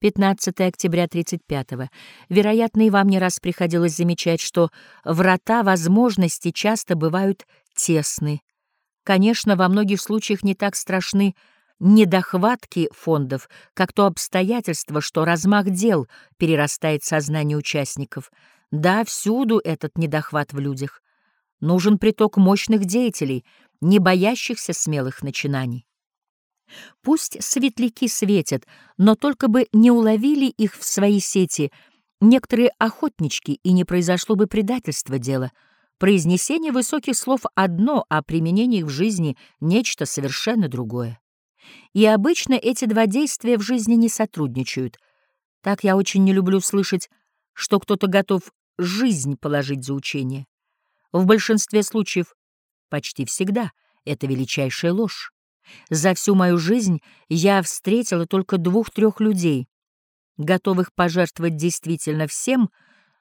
15 октября 35 -го. Вероятно, и вам не раз приходилось замечать, что врата возможностей часто бывают тесны. Конечно, во многих случаях не так страшны недохватки фондов, как то обстоятельство, что размах дел перерастает сознание участников. Да, всюду этот недохват в людях. Нужен приток мощных деятелей, не боящихся смелых начинаний. Пусть светляки светят, но только бы не уловили их в свои сети некоторые охотнички, и не произошло бы предательство дела. Произнесение высоких слов одно, а применение их в жизни — нечто совершенно другое. И обычно эти два действия в жизни не сотрудничают. Так я очень не люблю слышать, что кто-то готов жизнь положить за учение. В большинстве случаев, почти всегда, это величайшая ложь. За всю мою жизнь я встретила только двух-трех людей, готовых пожертвовать действительно всем,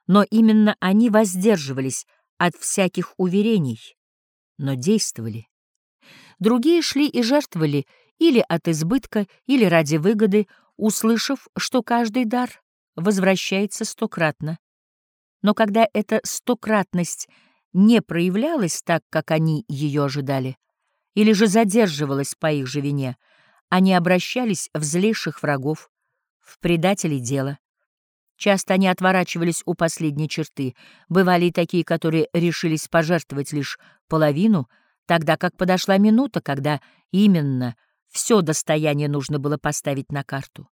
но именно они воздерживались от всяких уверений, но действовали. Другие шли и жертвовали или от избытка, или ради выгоды, услышав, что каждый дар возвращается стократно. Но когда эта стократность не проявлялась так, как они ее ожидали, или же задерживалась по их же вине, они обращались в злейших врагов, в предателей дела. Часто они отворачивались у последней черты, бывали и такие, которые решились пожертвовать лишь половину, тогда как подошла минута, когда именно все достояние нужно было поставить на карту.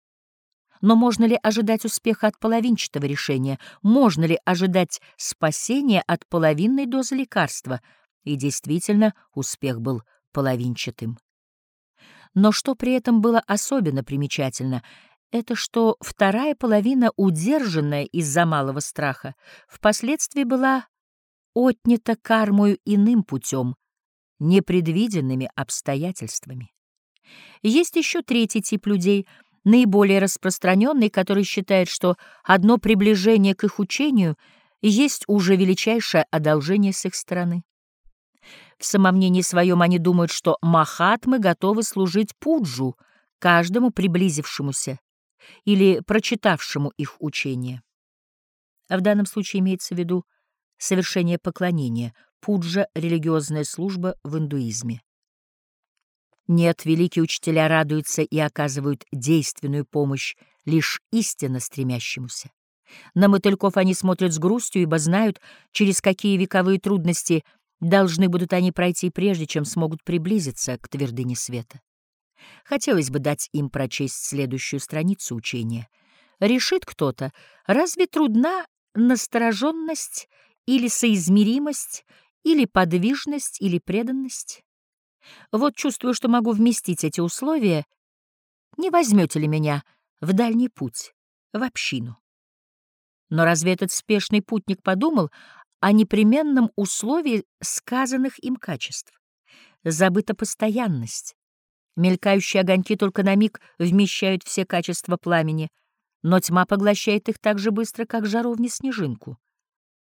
Но можно ли ожидать успеха от половинчатого решения? Можно ли ожидать спасения от половинной дозы лекарства? И действительно, успех был половинчатым. Но что при этом было особенно примечательно, это что вторая половина, удержанная из-за малого страха, впоследствии была отнята кармою иным путем, непредвиденными обстоятельствами. Есть еще третий тип людей, наиболее распространенный, который считает, что одно приближение к их учению есть уже величайшее одолжение с их стороны. В самомнении своем они думают, что махатмы готовы служить пуджу, каждому приблизившемуся или прочитавшему их учение. А в данном случае имеется в виду совершение поклонения, пуджа — религиозная служба в индуизме. Нет, великие учителя радуются и оказывают действенную помощь лишь истинно стремящемуся. На мотыльков они смотрят с грустью, ибо знают, через какие вековые трудности — Должны будут они пройти прежде, чем смогут приблизиться к твердыне света. Хотелось бы дать им прочесть следующую страницу учения. Решит кто-то, разве трудна настороженность или соизмеримость, или подвижность, или преданность? Вот чувствую, что могу вместить эти условия. Не возьмете ли меня в дальний путь, в общину? Но разве этот спешный путник подумал о непременном условии сказанных им качеств. Забыта постоянность. Мелькающие огоньки только на миг вмещают все качества пламени, но тьма поглощает их так же быстро, как жаровня снежинку.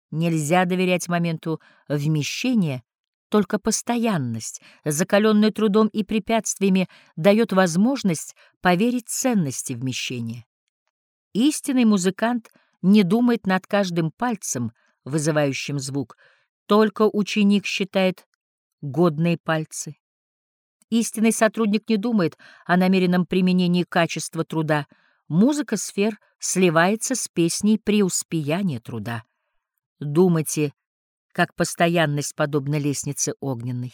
Нельзя доверять моменту вмещения, только постоянность, закаленная трудом и препятствиями, дает возможность поверить ценности вмещения. Истинный музыкант не думает над каждым пальцем — вызывающим звук, только ученик считает годные пальцы. Истинный сотрудник не думает о намеренном применении качества труда. Музыка сфер сливается с песней преуспеяния труда. Думайте, как постоянность подобна лестнице огненной.